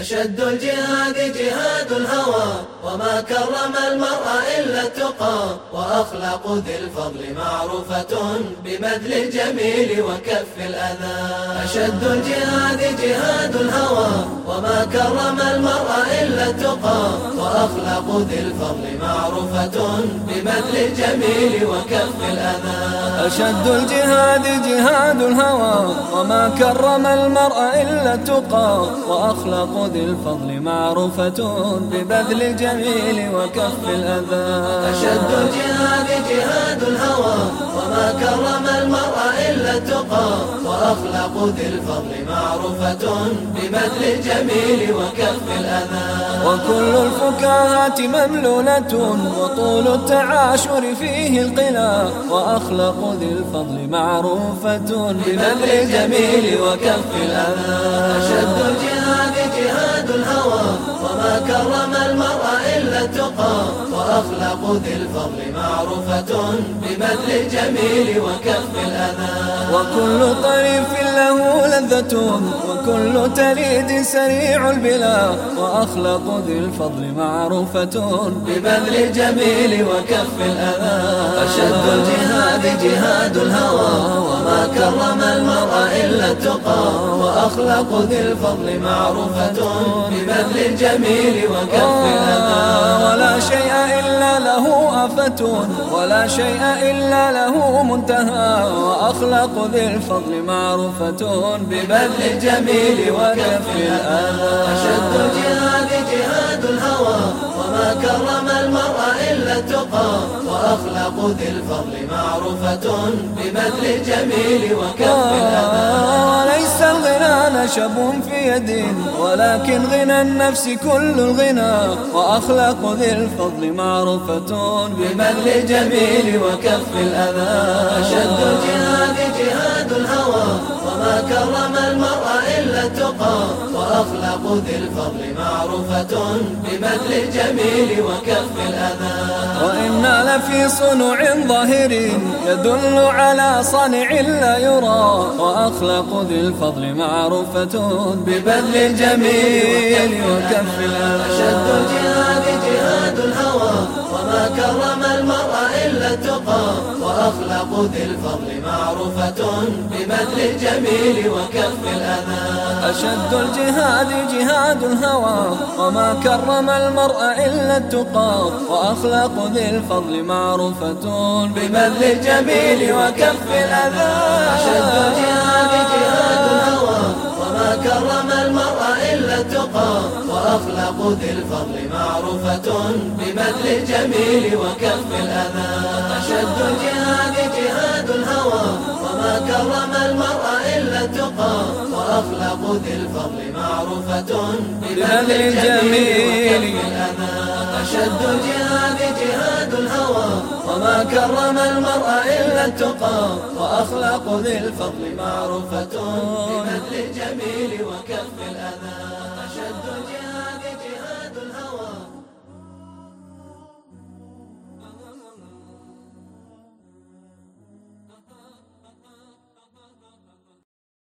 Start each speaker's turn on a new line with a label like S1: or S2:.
S1: أشد الجهاد جهاد الهوى وما كرم المرء إلا التقى وأخلاق ذي الفضل معروفة ببذل الجميل وكف الأذى. أشد الجهاد جهاد الهوى وما كرم المرء إلا التقى وأخلاق ذي الفضل معروفة ببذل الجميل وكف الأذى
S2: أشد الجهاد جهاد الهوى. وما كرم المرء إلا التقى وأخلاق ذي الفضل معروفة ببذل الجميل وكف الأذى.
S1: أشد الجهاد جهاد الهوى. وما كرم المرء إلا التقى وأخلاق ذي الفضل معروفة ببذل الجميل وكف الأذى
S2: وكل الفكاهات مملولة وطول التعاشر فيه القنا وأخلاق ذي الفضل معروفة ببذل الجميل وكف الأذى
S1: أشد الجهاد جهاد الهوى. وما كرم المرء التقى وأخلاق ذي الفضل معروفة ببذل الجميل وكف الأذى.
S2: وكل طريف له لذة وكل تليد سريع البلا وأخلاق ذي الفضل معروفة
S1: ببذل الجميل وكف الأذى. أشد الجهاد جهاد الهوى وما كرم المرء إلا التقى. وأخلاق ذي الفضل معروفة ببذل الجميل وكف الأذى
S2: ولا شيء إلا له آفة ولا شيء إلا له منتهى. وأخلاق ذي الفضل معروفة ببذل الجميل وكف الأذى
S1: أشد الجهاد جهاد الهوى وما كرم المرء إلا التقى وأخلاق ذي الفضل معروفة ببذل الجميل وكف الأذى
S2: ليس الغنى نشب في يد ولكن غنى النفس كل الغنى. وأخلاق ذي الفضل معروفة
S1: ببذل الجميل وكف الأذى. أشد الجهاد جهاد الهوى وما كرم المرء إلا التقى. وأخلاق ذي الفضل معروفة ببذل الجميل وكف الأذى.
S2: وإنا لفي صنع ظاهر يدل على صنع لا يرى. وأخلاق ذي الفضل معروفة ببذل الجميل وكف الأذى
S1: أشد الجهاد جهاد الهوى وما كرم المرء إلا التقى. وأخلاق ذي الفضل معروفة ببذل الجميل وكف الأذى.
S2: أشد الجهاد جهاد الهوى وما كرم المرء إلا التقى. وأخلاق ذي الفضل معروفة ببذل الجميل وكف الأذى.
S1: أشد الجهاد وما كرم المرء إلا التقى وأخلاق ذي الفضل معروفة ببذل الجميل وكف الأذى. أشد الجهاد جهاد الهوى. وما كرم المرء إلا التقى وأخلاق ذي الفضل معروفة ببذل الجميل وكف الأذى. أشد الجهاد جهاد الهوى وما كرم المرء إلا التقى وأخلاق ذي الفضل معروفة ببذل الجميل وكف الأذى.